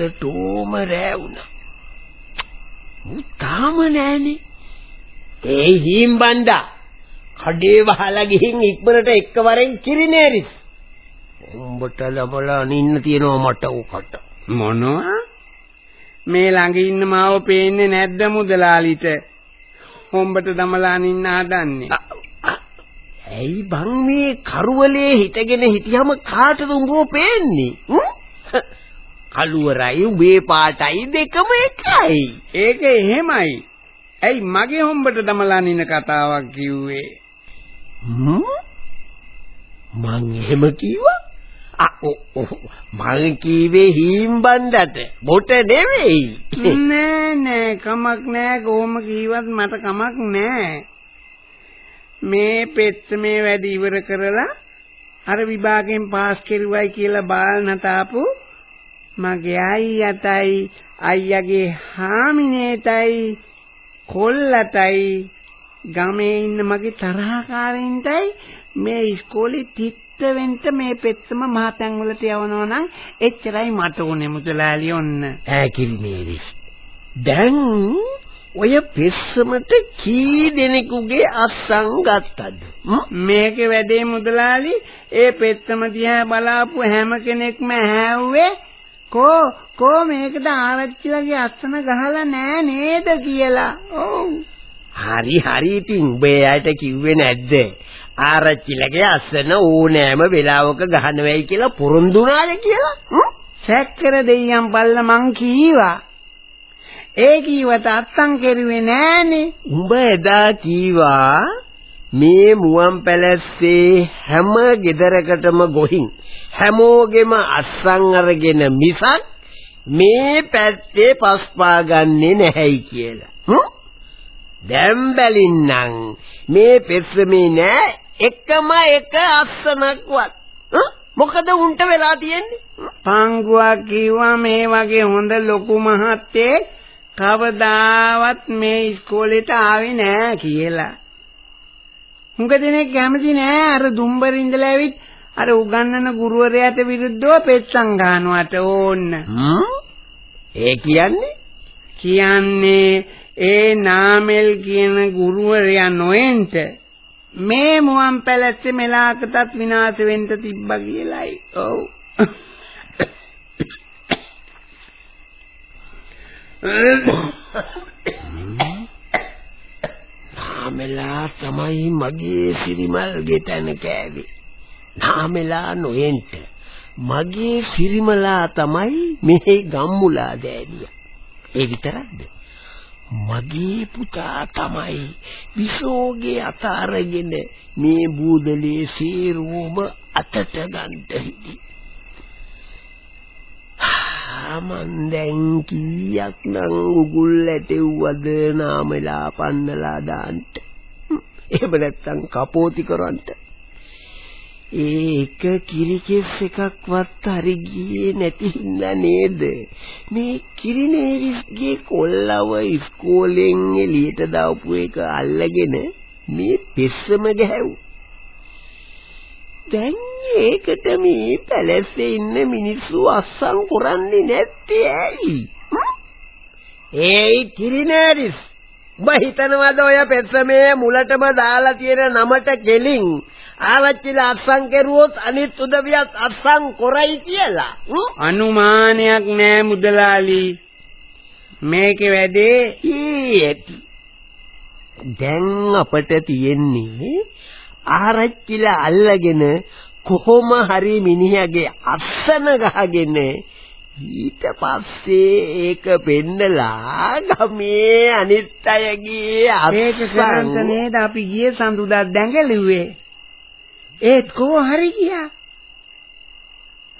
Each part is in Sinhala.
හොඳටම රෑ වුණා. මු තාම නෑනේ. ඒ හිම්බණ්ඩා කඩේ වහලා ගිහින් ඉක්මනට එක්කවරෙන් කිරිනේරිස්. උඹට ලබලා නින්න තියෙනවා මට උකට. මොනවා? මේ ළඟ ඉන්න මාව පේන්නේ නැද්ද මුදලාලිට? හොම්බට දමලා නින්න හදන්නේ. ඇයි බං මේ කරුවලේ හිටගෙන හිටියම කාටද උඹව පේන්නේ? කළුවරයි උඹේ පාටයි දෙකම එකයි. ඒක එහෙමයි. ඇයි මගේ හොම්බට දමලා නින කතාවක් කිව්වේ? මං එහෙම කිව්වා? මං කීවේ හීම්බණ්ඩට බොට නෙවෙයි. නෑ නෑ කමක් නෑ කොහොම කීවත් මට කමක් නෑ. මේ පෙත්ත මේ වැඩ ඉවර කරලා අර විභාගයෙන් පාස් කෙරුවයි කියලා බාල් නතාපු මගේ අයියටයි අයියාගේ හාමිනේටයි කොල්ලටයි ගමේ ඉන්න මගේ තරහකාරින්ටයි මේ ඉස්කෝලේ තිත්ත වෙන්න මේ පෙත්තම මහතැන් වලට යවනවා නම් එච්චරයි මට ඕනේ මුදලාලි ඔන්න. ඈ කිරිමේරි දැන් ඔය පෙස්සමට කී දෙනෙකුගේ අස්සන් ගත්තද? මේකේ වැඩේ මුදලාලි ඒ පෙත්තම දිහා බලාපු හැම කෙනෙක්ම හැව්වේ කෝ කෝ මේකට ආරච්චිලගේ අස්සන ගහලා නෑ නේද කියලා. ඔව්. හරි හරි ඉතින් උඹ එයාට කිව්වේ නැද්ද? ආරච්චිලගේ අස්සන ඕනෑම වෙලාවක ගහනවයි කියලා පොරොන්දුනාලේ කියලා. සැක්කර දෙයියන් බල්ල මං කීවා. ඒ කීවට අත්තම් කෙරුවේ නෑනේ. උඹ එදා කීවා මේ මුවන් පැලැස්සේ හැම ගෙදරකටම ගොහින් හැමෝගෙම අස්සන් අරගෙන මිසක් මේ පැත්තේ පස්පා ගන්නෙ නැහැයි කියලා. දැන් බැලින්නම් මේ පෙස්සමේ නෑ එකම එක අස්සනක්වත්. මොකද උන්ට වෙලා තියෙන්නේ? පංගුවක් කිව්වා මේ වගේ හොඳ ලොකු මහත්තයෙක් කවදාවත් මේ ඉස්කෝලේට ආවේ නෑ කියලා. හුඟ දෙනෙක් කැමති නෑ අර දුම්බර ඉඳලා ඇවිත් අර උගන්නන ගුරුවරයාට විරුද්ධව පෙත්සම් ගන්නවට ඕන්න. ඒ කියන්නේ කියන්නේ ඒ නාමල් කියන ගුරුවරයා නොයෙන්ට මේ මුවන් පැලැස්සේ මෙලාකටත් විනාශ වෙන්න තිබ්බා කියලායි. ඔව්. නාමෙලා තමයි මගේ සිරිමල් ගෙතන කෑවේ. නාමෙලා නොයෙන්ට මගේ සිරිමලා තමයි මේ ගම්මුලා දෑනියා. ඒ විතරක්ද? මගේ පුතා තමයි විසෝගේ අත අරගෙන මේ බූදලේ සීරුවම අතට ගන්න හිටි. මන් දැන් කීයක් නම් උගුල් ඇටෙව්වද නාමලා පන්නලා දාන්න. එහෙම නැත්තම් කපෝති කරවන්න. ඒක කිරිකෙස් එකක්වත් හරි ගියේ නැති හින්දා නේද මේ කිරිනේරිස්ගේ කොල්ලව ඉස්කෝලෙන් එළියට දාපු එක අල්ලගෙන මේ පෙස්සම ගැහැව්වා දැන් ඒකට මේ පැලැස්සේ ඉන්න මිනිස්සු අස්සම් කරන්නේ නැත්තේ ඇයි? ඒයි කිරිනෑරිස් ඔබ හිතනවද ඔය පෙත්සමේ මුලටම දාලා තියෙන නමට කෙලින් ආරච්චිලා අස්සම් කෙරුවොත් අනිත් උදවියත් අස්සම් කරයි කියලා? අනුමානයක් නෑ මුදලාලි. මේකේ වැඩේ ඊ දැන් අපට තියෙන්නේ ආරච්චිලා අල්ලගෙන කොහොම හරි මිනිහගේ අස්සන ගහගෙන ඊට පස්සේ ඒක පෙන්නලා ගමේ අනිත් අයගේ ඒක කරන්ත නේද? අපි ගියේ සඳුදා දැඟලුවේ. ඒත් කෝ හරි ගියා.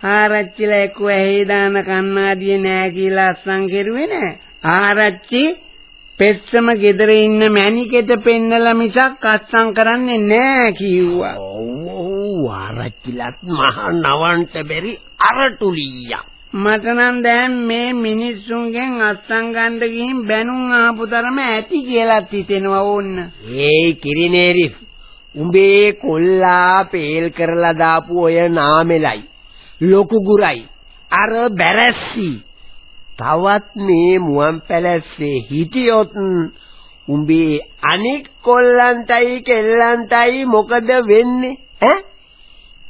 ආරච්චිලා එක්ක ඇහි දාන කන්නාඩිය නෑ කියලා අස්සම් කෙරුවේ නෑ. ආරච්චි පෙස්සම ගෙදර ඉන්න මැණිකෙට පෙන්නලා මිසක් අස්සම් කරන්නේ නෑ කිව්වා. ඔව් ආරච්චිලත් මහ නවන්ට බැරි අරටුලියක්. මට නම් දැන් මේ මිනිස්සුන්ගෙන් අස්සම් ගන්න ගිහින් බැනුම් ආපු තරම ඇති කියලා හිතෙනවා ඕන්න. ඒයි කිරිනේරිස් උඹේ කොල්ලා පේල් කරලා දාපු ඔය නාමෙලයි ලොකු ගුරයි අර බැරැස්සි තවත් මේ මුවන් පැලැස්සේ හිටියොත් උඹේ අනික් කොල්ලන්ටයි කෙල්ලන්ටයි මොකද වෙන්නේ ඈ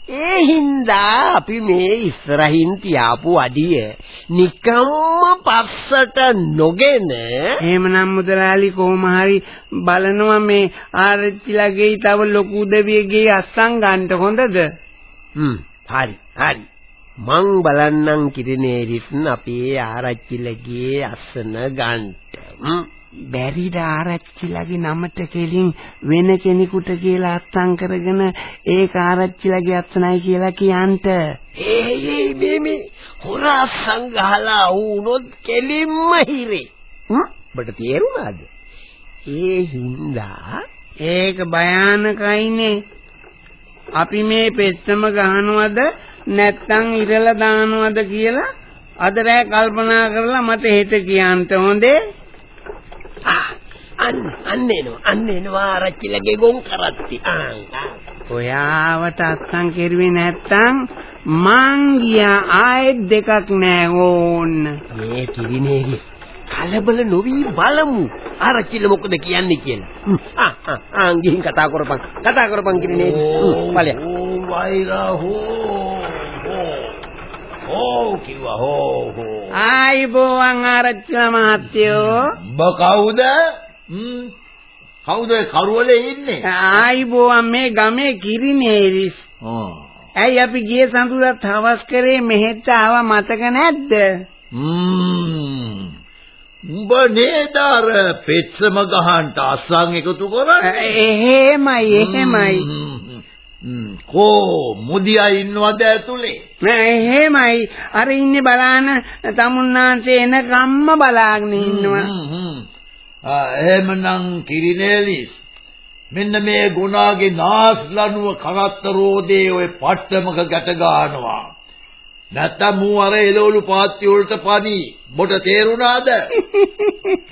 ඒ හින්දා අපි මේ ඉස්සරහින් තියාපු අඩිය නිකම්ම පස්සට නොගෙන එහෙමනම් මුදලාලි කොහොම හරි බලනවා මේ ආරච්චිලගේ තව ලොකු උදවියගේ අස්සන් ගන්න හොඳද? හ්ම් හරි හරි. මං බලන්නම් කිරිනේරිස් අපේ ආරච්චිලගේ අස්සන ගන්න බැරිද ආරච්චිලගේ නමට කෙලින් වෙන කෙනෙකුට කියලා අත්තම් කරගෙන ඒක ආරච්චිලගේ අත්තනයි කියලා කියන්ට. ඒ ඒ මේ මේ හොරා සංගහලා වුණොත් කෙලින්ම හිරේ. ඔබට තේරුණාද? ඒ හින්දා ඒක භයානකයිනේ. අපි මේ පෙත්තම ගහනවද නැත්තම් ඉරලා දානවද කියලා අද රෑ කල්පනා කරලා මට හෙට කියන්න හොඳේ අන්න අන්න එනවා. අන්න එනවා ආරච්චිලගේ ගොන් කරත්ති. ආ. ඔයාවට අත්තම් කෙරුවේ නැත්තම් මං ගියා ආයෙත් දෙකක් නෑ ඕන්න. මේ කිරිනේරි කලබල නොවි බලමු. ආරච්චිල මොකද කියන්නේ කියලා. ආ ආ ආ ගිහින් කතා කරපන්. කතා කරපන් කිරිනේරි බලය. ඕ වෛරා හෝ හෝ කිව්වා හෝ හෝ. ආයිබෝවන් ආරච්චිලා මහත්තයෝ. උඹ කවුද කවුද කරුවලේ ඉන්නේ? ආයිබෝවන් මේ ගමේ කිරිනේරිස් ඇයි අපි ගියේ සඳුදාත් හවස් කරේ? මෙහෙට ආවා මතක නැද්ද? උඹ නේද අර පෙත්සම ගහන්න අස්සන් එකතු කරන්නේ? එහෙමයි එහෙමයි. හ්ම්, හ්ම්. කෝ මුදියා ඉන්නවද ඇතුලේ? නෑ එහෙමයි. අර ඉන්නේ බලාන තමුන්නාන්සේ එනකම්ම බලාගෙන ඉන්නවා එහෙමනම් කිරිනේලිස් මෙන්න මේ ගුණාගේ නාස්ලනුව කරත්ත රෝදේ ඔය පට්ටමක ගැට ගන්නවා. නැත්තම් මූ අර එළවලු පාත්ති වලට පනි. බොට තේරුණාද?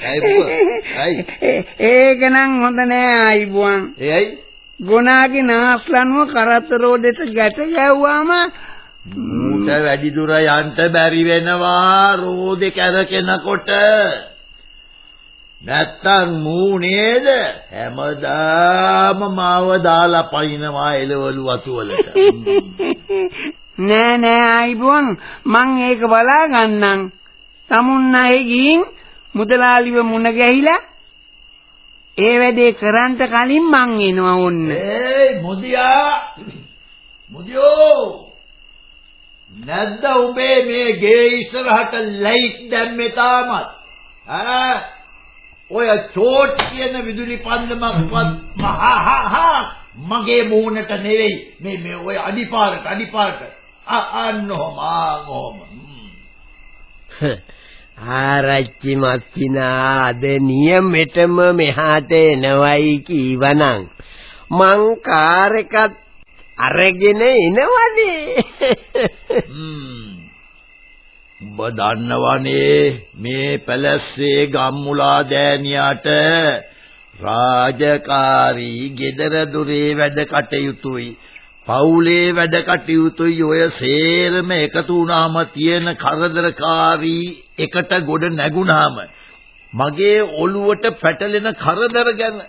ඇයි පුතා? ඇයි? ඒක නම් හොඳ නෑ ආයිබුවන්. එයි. ගුණාගේ නාස්ලනුව කරත්ත රෝදෙට ගැට ගැව්වාම මූට වැඩි දුර යන්න බැරි වෙනවා රෝදේ කැරකෙනකොට නැත්තම් මූ නේද? හැමදාම මාව දාලා පයින්නවා එළවලු වතු වලට. නෑ නෑ ආයිබුවන්. මං ඒක බලා ගන්නම් තමුන්නයි ගින් මුදලාලිව මුණ ගැහිලා ඒ වැඩේ කරන්න කලින් මං එනවා ඔන්න. ඒයි මුදියා. මුදියෝ. නැද්ද උඹේ මේ ගේ ඉස්සරහට ලයිට් දැම්මේ තාමත්? ඈ ඔය චෝට් කියන විදුලි පන්දමක්වත් මහා මගේ මූණට නෙවෙයි. මේ මේ ඔය අඩිපාරට අඩිපාරට. අන්නෝම ආගෝම ආරච්චි මස්තිනා අද නියමෙටම මෙහාට එනවයි කීවනම්. මං කාර් එකත් අරගෙන එනවනේ ඔබ දන්නවනේ මේ පැලැස්සේ ගම්මුලා දෑනියට රාජකාරී gedara dore වැඩ කටයුතුයි. පවුලේ වැඩ කටයුතුයි. ඔය සේරම එකතු වුණාම තියෙන කරදරකාරී එකට ගොඩ නැගුණාම මගේ ඔළුවට පැටලෙන කරදර ගැන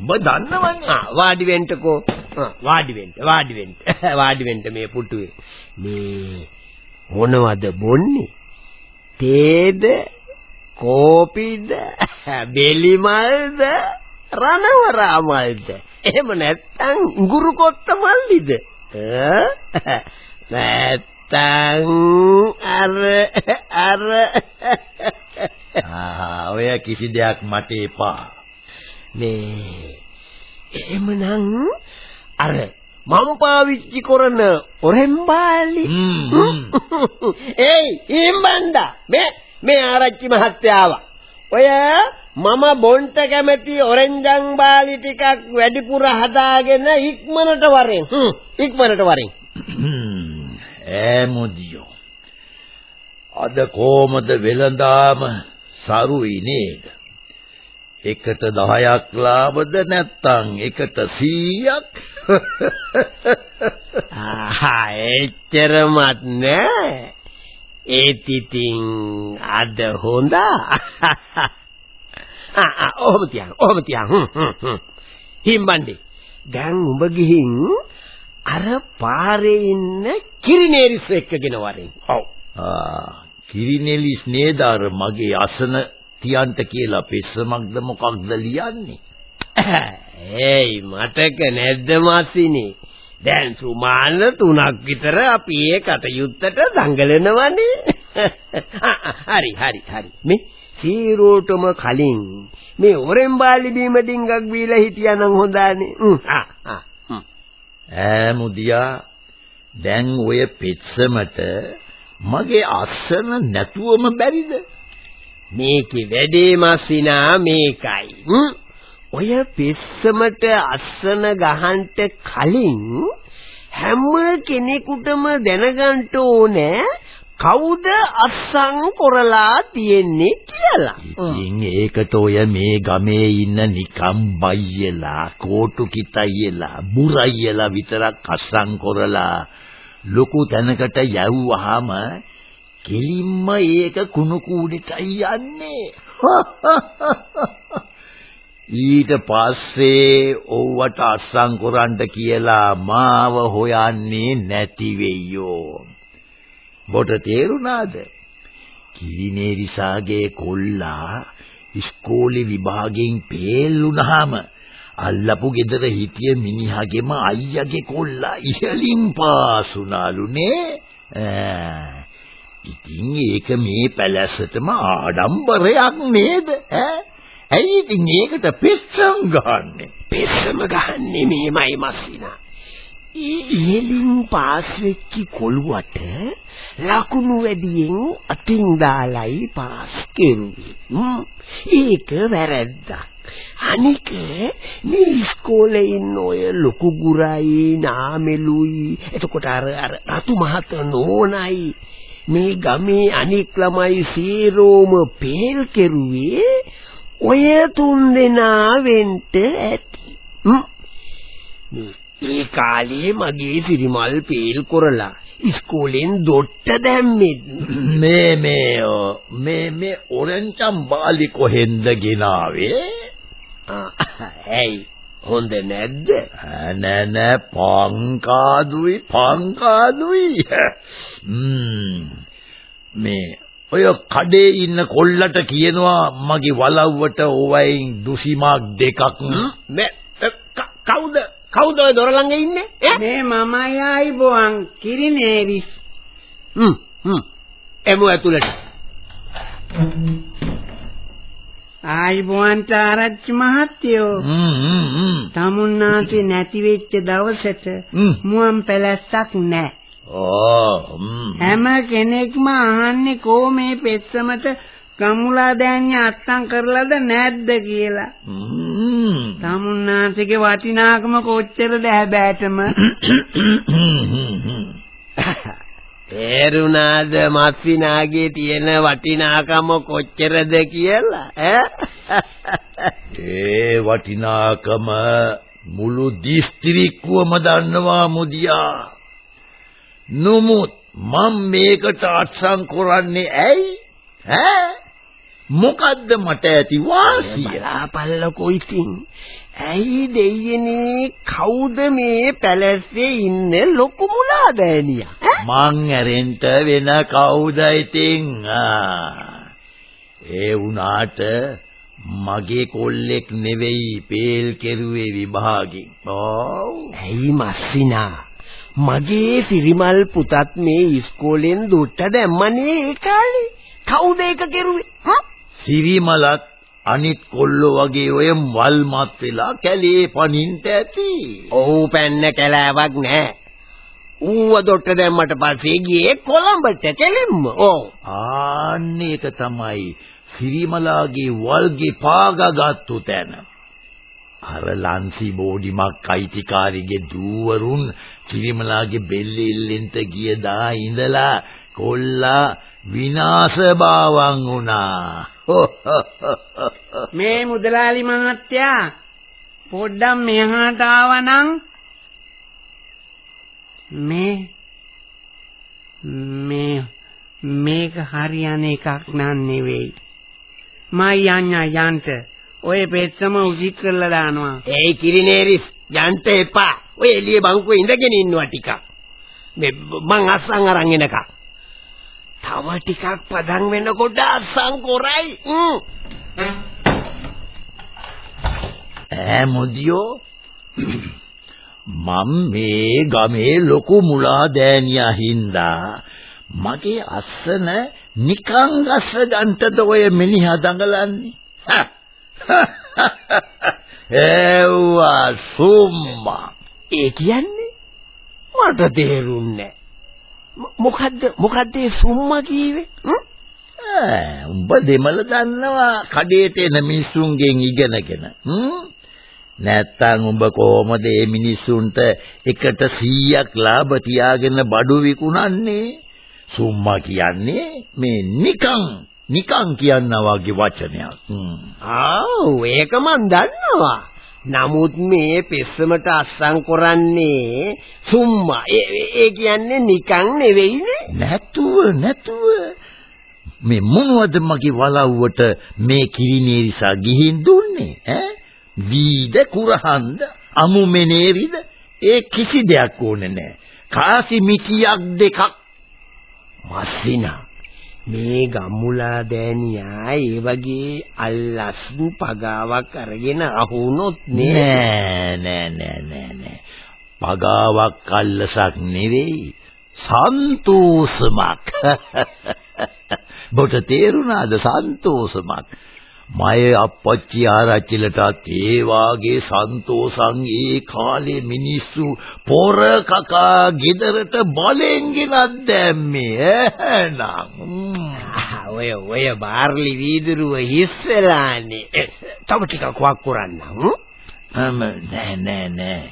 ඔබ දන්නවනේ. ආ වාඩි වෙන්නකෝ. ආ, වාඩි වෙන්න වාඩි වෙන්න. වාඩි වෙන්න මේ පුටුවේ. මේ මොනවද බොන්නේ? තේද කෝපිද බෙලිමල්ද රණවරා මල්ද එහෙම නැත්තම් ඉඟුරු කොත්ත මල්ලිද? ඈ? නැත්තම් අර අර. ආ ඔය කිසි දෙයක් මට එපා. මේ එහෙමනම් අර මම පාවිච්චි කරන ඔරෙන් බාලි. ඒයි ඉම්බන්දා මේ මේ ආරච්චි මහත්තයාව. ඔය මම බොන්ට කැමති ඔරෙන්ජන් බාලි ටිකක් වැඩිපුර හදාගෙන ඉක්මනට වරෙන්. ඉක්මනට වරෙන්. ඈ මොදියෝ. අද කොමද වෙලඳාම සරුයි නේද එකට 10ක් ලාභද නැත්තම් එකට 100ක් ආ එච්චරමත් නෑ. ඒත් ඉතින් අද හොඳ. ආ ආ ඔහොම තියන් ඔහොම තියන් හ්ම් හ්ම් හිම්බන්ඩි දැන් උඹ ගිහින් අර පාරේ ඉන්න කිරිනේරිස් එක්කගෙන වරින්. ඔව්. ආ කිරිනෙලිස් නේද? අර මගේ අසන තියන්ට කියලා පෙස්සමක්ද මොකක්ද ලියන්නේ? ඒයි මතක නැද්ද මාසිනේ දැන් සුමාන තුනක් විතර අපි ඒ කටයුත්තට දඟලනවනේ. හරි හරි හරි. මේ සීරෝටම කලින් මේ ඔරෙන් බාලි බීම ඩිංගක් බීලා හිටියානම් හොඳානේ. ඈ මුදියා දැන් ඔය පෙත්සමට මගේ අස්සන නැතුවම බැරිද මේකේ වැඩේ මාසිනා මේකයි ඔය පෙස්සමට අස්සන ගහන්න කලින් හැම කෙනෙකුටම දැනගන්න ඕනේ කවුද අස්සන් කරලා තියෙන්නේ කියලා. ඉතින් ඒකට ඔය මේ ගමේ ඉන්න නිකම් බයියලා, කෝටු කිතයියලා, බුරයියලා විතරක් අස්සන් කරලා ලොකු තැනකට යවුවාම කෙලින්ම ඒක කුණු කූඩේටයි යන්නේ. ඊට පස්සේ ඔව්වට අස්සම් කරන්න කියලා මාව හොයන්නේ නැති වෙయ్యෝ. බොට තේරුණාද? කිරිනේරිසාගේ කොල්ලා ඉස්කෝලේ විභාගෙන් පේල් වුණාම අල්ලපු ගෙදර හිටිය මිනිහාගේම අයියාගේ කොල්ලා ඉහලින් පාසුනාලුනේ. ඉතින් ඒක මේ පැලැස්සටම ආඩම්බරයක් නේද? ඈ? ඇයි ඉතින් ඒකට පෙස්සම් ගහන්නේ? පෙස්සම ගහන්නේ මේමයි මස්සිනා. ඉහෙලින් පාස් වෙච්ච කොළුවට ලකුණු වැඩියෙන් අතින් දාලයි පාස් කෙරුවේ. ඒක වැරද්දක්. අනික මේ ඉස්කෝලේ ඉන්න ඔය ලොකු ගුරයි නාමෙලුයි. එතකොට අර අර රතු මහත නෝනයි. මේ ගමේ අනික් ළමයි සීරෝම පේල් කෙරුවේ ඔය තුන් දෙනා වෙන්න ඇති. ඒ කාලේ මගේ සිරිමල් පේල් කරලා ඉස්කෝලෙන් දොට්ට දැම්මේ මේ මේ මේ මේ ඔරෙන්චම් බාලි කොහෙන්ද ගෙනාවේ? ඇයි හොඳ නැද්ද? නෑ නෑ පංකාදුයි පංකාදුයි. මේ ඔය කඩේ ඉන්න කොල්ලට කියනවා මගේ වලව්වට ඕවයින් දුසිමාක් දෙකක්. මේ කවුද? කවුද ඔය දොර ළඟ ඉන්නේ මේ මමයි ආයිබෝන් කිරිනේරිස් හ්ම් හ්ම්. එමු ඇතුළට ආයිබෝන්ට ආරච්චි මහත්තයෝ. තමුන්නාසේ නැති වෙච්ච දවසට මුවන් පැලැස්සක් නැහැ හැම. කෙනෙක්ම අහන්නේ කෝ මේ පෙස්සමට ගමුලා දෑන්නේ අත්තම් කරලාද නැද්ද කියලා. තමුන්නාන්සේගේ වටිනාකම කොච්චරද හැබෑටම. තේරුණාද මස්විනාගේ තියෙන වටිනාකම කොච්චරද කියලා ඈ ඒ වටිනාකම මුළු දිස්ත්‍රික්කුවම දන්නවා මුදියා නමුත් මම මේකට අත්සන් කරන්නේ ඇයි? ඈ? මොකද්ද මට ඇති වාසිය? බලාපල්ලකෝ ඉතින්. ඇයි දෙයියනේ කවුද මේ පැලැස්සේ ඉන්නේ ලොකු මුලාදෑනියා? මං ඇරෙන්ට වෙන කවුද ඉතින්? ඒ වුණාට මගේ කොල්ලෙක් නෙවෙයි පේල් කෙරුවේ විභාගෙන්. ඔව්. ඇයි මස්සිනා? මගේ සිරිමල් පුතත් මේ ඉස්කෝලෙන් දුට්ට දැම්මනේ ඒ කාලේ. කවුද ඒක කෙරුවේ? හා? සිරිමලත් අනිත් කොල්ලෝ වගේ ඔය වල්මත් වෙලා කැලේ පනින්ට ඇති. ඔව් පැන්න කැලෑවක් නෑ. ඌව දොට්ට දැම්මට පස්සේ ගියේ කොළඹට කෙලින්ම. ඔව්. ආන්න ඒක තමයි සිරිමලාගේ වල්ගේ පාගාගත්තු තැන. අර ලන්සි බෝඩිමක් අයිතිකාරිගේ දූවරුන් සිරිමලාගේ බෙල්ල ඉල්ලෙන්ට ගිය දා ඉඳලා කොල්ලා විනාශ බාවන් වුණා. මේ මුදලාලි මහත්තයා පොඩ්ඩක් මෙහාට ආවනම් මේ මේ මේක හරියන එකක් නන් නෙවෙයි. මයි යඤ්ඤා යන්ට ඔය පෙත්තම උසිත් කරලා දානවා. ඒයි කිරිනේරිස් යන්ට එපා. ඔය එළිය බංකුවේ ඉඳගෙන ඉන්නවා ටිකක්. මේ මං අස්සන් අරන් එනකම්. තව ටිකක් පදන් වෙනකොට අස්සන් කොරයි. ඈ මොදියෝ මම මේ ගමේ ලොකු මුලා දෑනියා හින්දා මගේ අස්සන නිකං ගස්ස ගන්නටද ඔය මිනිහා දඟලන්නේ? ඒවා සුම්මා. ඒ කියන්නේ මට තේරුන්නේ මොකද්ද? මොකද්ද ඒ සුම්මා කීවේ? උඹ දෙමළ දන්නවා කඩේට එන මිනිස්සුන්ගෙන් ඉගෙනගෙන. නැත්තම් උඹ කොහොමද මේ මිනිස්සුන්ට එකට 100ක් ලාභ තියාගෙන බඩු විකුණන්නේ? සුම්මා කියන්නේ මේ නිකං නිකං කියනා වගේ වචනයක්. ආව් ඒක මන් දන්නවා. නමුත් මේ පෙස්සමට අස්සම් කරන්නේ සුම්මා. ඒ කියන්නේ නිකං නෙවෙයිනේ. නැතුව නැතුව. මේ මොනවද මගේ වලව්වට මේ කිරිනේරිසා ගිහින් දුන්නේ ඈ? වීද කුරහන්ද අමුමෙනේරිද ඒ කිසි දෙයක් ඕනේ නැහැ. කාසි මිටියක් දෙකක්. මස්සිනා මේ ගම්මුලා දෑනියා ඒ වගේ අල්ලස් පගාවක් අරගෙන අහුනොත් නෑ නෑ නෑ නෑ නෑ. පගාවක් අල්ලසක් නෙවෙයි සන්තෝෂමක්. බොට තේරුණාද සන්තෝෂමක්? මය අපච්චි ආරච්චිලටත් ඒ වාගේ සන්තෝසං ඒ කාලේ මිනිස්සු පොර කකා ගෙදරට බලෙන් ගෙනත් දැම්මේ. එහෙනම්. ඔය ඔය බාර්ලි වීදුරුව හිස්සලානේ. තව ටිකක් වක් කරන්නම්. නෑ නෑ නෑ.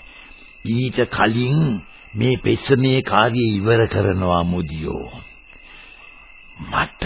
ඊට කලින් මේ පෙස්සමේ කාර්යය ඉවර කරනවා මුදියෝ. මට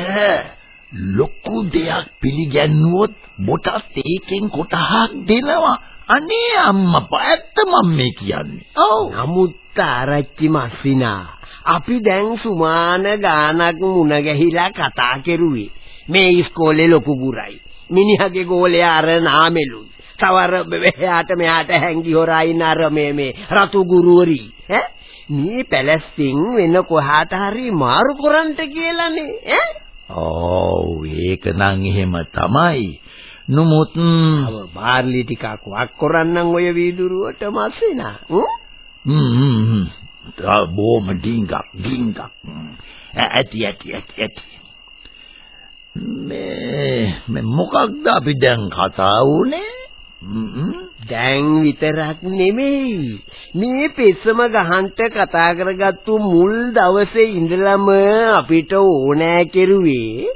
ලොකු දෙයක් පිළිගැන්නුවොත් බොටත් ඒකෙන් කොටහක් දෙනවා. අනේ අම්මා ඇත්ත මම මේ කියන්නේ. ඔව්. නමුත් ආරච්චි මස්සිනා අපි දැන් සුමාන ගානක් මුණ ගැහිලා කතා කෙරුවේ. මේ ඉස්කෝලේ ලොකු ගුරයි. මිනිහගේ ගෝලයා අර නාමෙලුයි. සවර මෙහාට මෙහාට හැංගි හොරා ඉන්න අර මේ මේ රතු ගුරුවරි. ඈ මේ පැලැස්තින් වෙන කොහාට හරි මාරු කරන්ට කියලානේ ඈ ඔව් ඒක නම් එහෙම තමයි. නමුත් අව බාර්ලි ටිකක් වක් කරන්නම් ඔය වීදුරුවට මැසෙනා. හ්ම් හ්ම් බොම ඩිංගක් ඩිංගක්. ඇති ඇති ඇති ඇති. මේ මේ මොකක්ද අපි දැන් කතා වුනේ? දැන් විතරක් නෙමෙයි. මේ පෙස්සම ගහන්ට කතා කරගත්තු මුල් දවසේ ඉඳලම අපිට ඕනෑ කෙරුවේ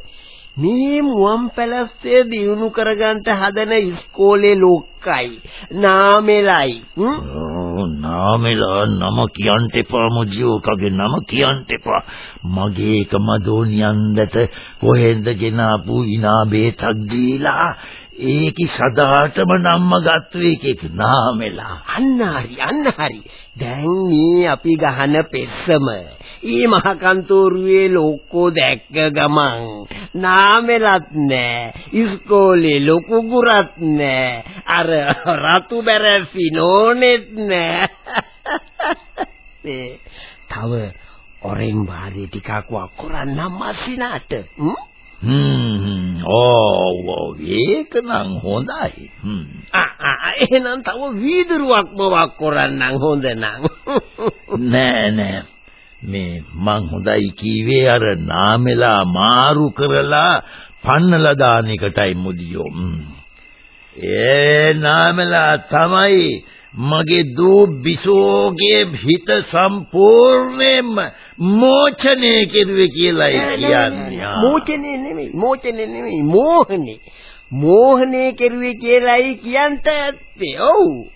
මේ මුවන් පැලස්සේ දියුණු කරගන්න හදන ඉස්කෝලේ ලොක්කයි. නාමෙලයි. නාමෙලා නම කියන්න එපා මොජියෝකගේ නම කියන්න එපා. මගේ එකම දෝනියන්දට කොහෙන්ද ගෙනාපු ඉනා බේතක් දීලා ඒකි සදාටම නම්ම ගත්තු එකෙක් නාමෙලා. අන්න හරි අන්න හරි. දැන් මේ අපි ගහන පෙස්සම. ඊ මහකන්තෝරුවේ ලොක්කෝ දැක්ක ගමන් නාමෙලත් නෑ. ඉස්කෝලේ ලොකු ගුරත් නෑ. අර රතු බැරැසි නෝනෙත් නෑ. තව ඔරෙන් වාදී ටිකක් වක් කරන්නම් මස්සිනාට. හ්ම් හ්ම්. ඕ ඒක නම් හොඳයි එහෙනම් තව වීදුරුවක්ම වක් කරන්නම් හොඳ නම්. නෑ නෑ. මේ මං හොඳයි කීවේ අර නාමෙලා මාරු කරලා පන්නලා දාන එකටයි මුදියෝ ඒ නාමලා තමයි මගේ දූ බිසෝගේ හිත සම්පූර්ණයෙන්ම මෝචනය කෙරුවේ කියලායි කියන්නේ. මෝචනේ නෙමෙයි මෝචනේ නෙමෙයි මෝහනේ. මෝහනේ කෙරුවේ කියලායි කියන්ට ඇත්තේ. ඔව්.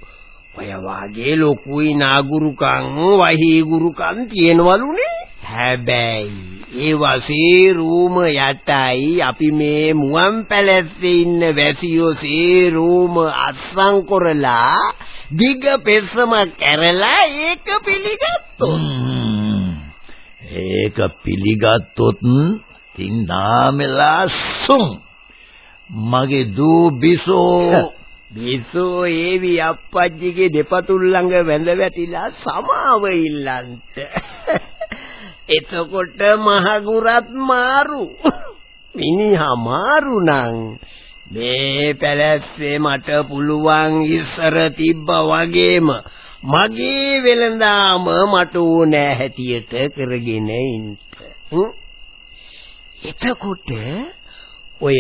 ඔය වාගේ ලොකුයි නාගුරුකම් වහී ගුරුකම් තියෙනවලුනේ. හැබැයි ඒ වසීරුම යටයි අපි මේ මුවන් පැලැස්සේ ඉන්න වැසියෝ සීරුම අත්සන් කරලා දිග පෙස්සමක් ඇරලා ඒක පිළිගත්තොත්. ඒක පිළිගත්තොත් තින් නාමෙලා සුම් මගේ දූ බිසෝ. බිසෝ ඒවි අප්පච්චිගේ දෙපතුල් ළඟ වැඳ වැටිලා සමාව ඉල්ලන්ට එතකොට මහගුරත් මාරු. මිනිහා මාරු නං මේ පැලැස්සේ මට පුළුවන් ඉස්සර තිබ්බා වගේම මගේ වෙලඳාම මට ඕනෑ හැටියට කරගෙන ඉන්න. එතකොට ඔය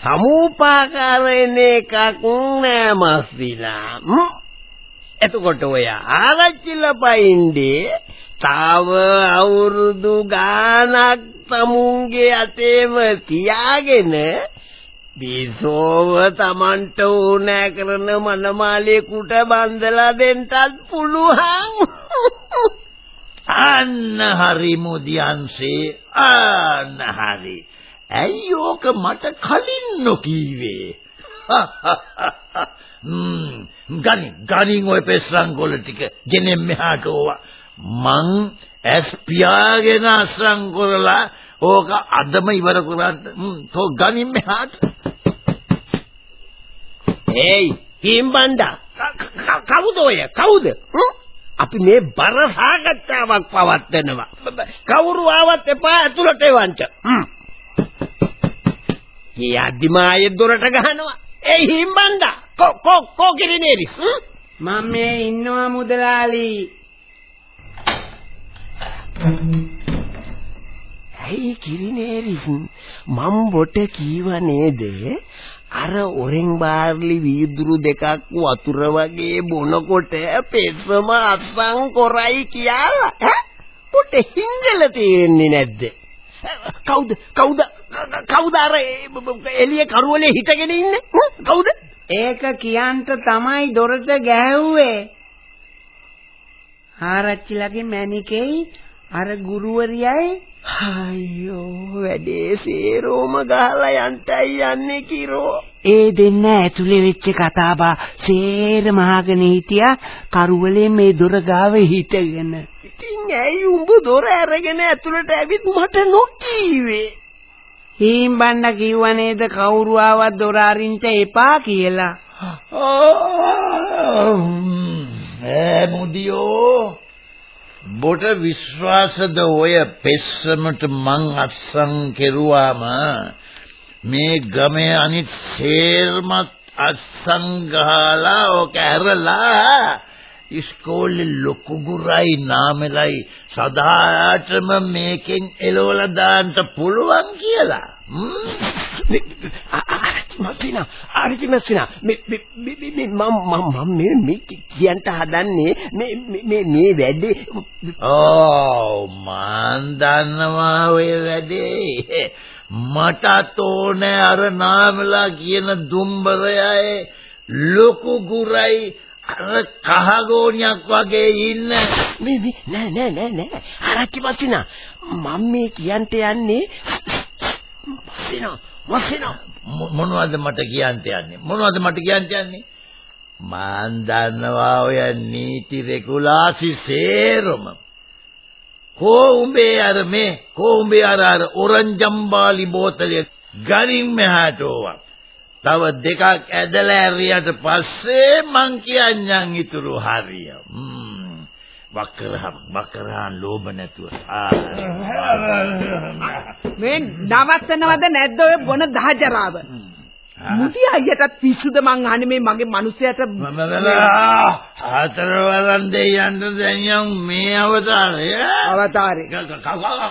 සමූපාකාරයෙන් එකක් නෑ මස්විලා. එතකොට ඔය ආරච්චිලා පයින්දී තව අවුරුදු ගානක් තමුන්ගේ අතේම තියාගෙන බිසෝව Tamanට ඕනෑ කරන මනමාලේකට බන්දලා දෙන්නත් පුළුවන්. අන්න හරි මුදියන්සේ අන්න හරි. ඇයි ඕක මට කලින් නොකීවේ? හ්ම් ගනි ගනින් ඔය පෙස්සන් කොළ ටික. ගෙනෙන් මෙහාට ඕවා. මං ඇස් පියාගෙන අස්සම් කරලා ඕක අදම ඉවර කරන්න. තෝ ගනින් මෙහාට. ඒයි හිම්බණ්ඩා කවුද ඔය කවුද අපි මේ බර සාකච්ඡාවක් පවත්වනවා කවුරු ආවත් එපා ඇතුළට එවන්න කී අදිමායේ දොරට ගහනවා ඒ හිම්බණ්ඩා කො කො කො කිරිනේරිස් මම මේ ඉන්නවා මුදලාලි. ඇයි කිරිනේරිස් මම් බොට කීව නේද? අර ඔරෙන් බාර්ලි වීදුරු දෙකක් වතුර වගේ බොනකොට පෙස්සම අස්සන් කොරයි කියලා. ඈ? පොට හිංගල තියෙන්නේ නැද්ද? කවුද කවුද කවුද අර එළිය කරුවලේ හිටගෙන ඉන්නේ? කවුද ඒක කියන්ට තමයි දොරට ගැහුවේ. ආරච්චිලගේ මැනිකෙයි අර ගුරුවරියයි අයියෝ වැඩේ සේරෝම ගහලා යන්ටයි යන්නේ කිරෝ. ඒ දෙන්න ඇතුලේ වෙච්ච කතාබා සේරම අහගෙන හිටියා කරුවලේ මේ දොර ගාව හිටගෙන. ඉතින් ඇයි උඹ දොර අරගෙන ඇතුලට ඇවිත් මට නොකීවේ හීම්බන්න කිව්ව නේද කවුරු ආවත් දොර අරින්න එපා කියලා? ඈ මුදියෝ. බොට විශ්වාසද ඔය පෙස්සමට මං අත්සන් කෙරුවාම මේ ගමේ අනිත් සේල්මත් අත්සන් ගහලා ඔක ඇරලා ඉස්කෝලේ ලොකු ගුරයි නාමෙලයි. සදාටම මේකෙන් එලවලා දාන්න පුළුවන් කියලා. මස්සිනා ආරච්චි මස්සිනා. මේ මේ මම මම මේ මේ කියන්ට හදන්නේ මේ මේ මේ වැඩේ. ඕ මන් දන්නවා ඔය වැඩේ. මට තෝනේ අර නාමලා කියන දුම්බරයයි. ලොකු ගුරයි අර කහගෝණියක් වගේ ඉන්න. මේ මේ නෑ නෑ නෑ නෑ. ආරච්චි මස්සිනා. මම මේ කියන්ට යන්නේ මස්සිනා මස්සිනා. මොනවද මට කියන්න යන්නේ? මොනවද මට කියන්න යන්නේ? මන් දන්නවා ඔය නීති රෙගුලාසි සේරම. කෝ උඹේ අර මේ කෝ උඹේ අර අර ඔරන්ජම්බාලි බෝතලේ ගරින් මෙහාට ඕවා තව දෙකක් ඇදලා ඇරියට පස්සේ මං කියන්නම් ඉතුරු හරිය වක්කරහම් වක්කරහන් ලෝභ නැතුව. මේ නවත්තනවද නැද්ද ඔය බොන දහජරාව? මුටි අයියටත් පිස්සුද මං අහන්නේ මේ මගේ මිනිසයාට හතර වරන් දෙයයන්ට දැනියම් මේ අවතාරය? අවතාරේ.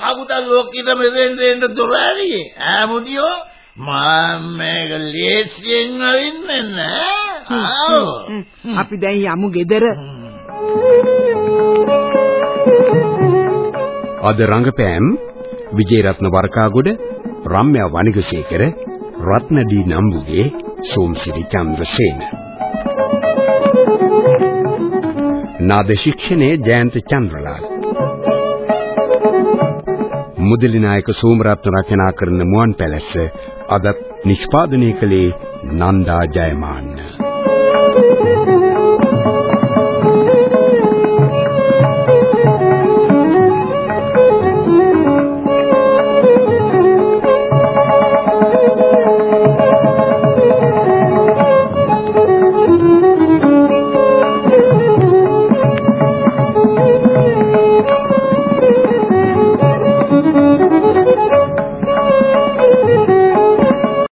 කවුද ලෝකෙට මෙතෙන් දෙන්න දොර ඇරියේ? ඈ මුදියෝ මම මේක ලේසියෙන් අරින්නේ නෑ. අපි දැන් යමු ගෙදර. අද රංගපෑම් විජේරත්න වරකාගොඩ රම්‍යා වනිගසේකර රත්නදී නම්බුගේ සෝම්සිරි චන්ද්‍රසේන නාද ශික්ෂණයේ ජයන්ත චන්ද්‍රලාල් මුදලි නායක සෝමරත්න රචනා කරන මුවන් පැලැස්ස අදත් නිෂ්පාදනය කළේ නන්දා ජයමාන්න.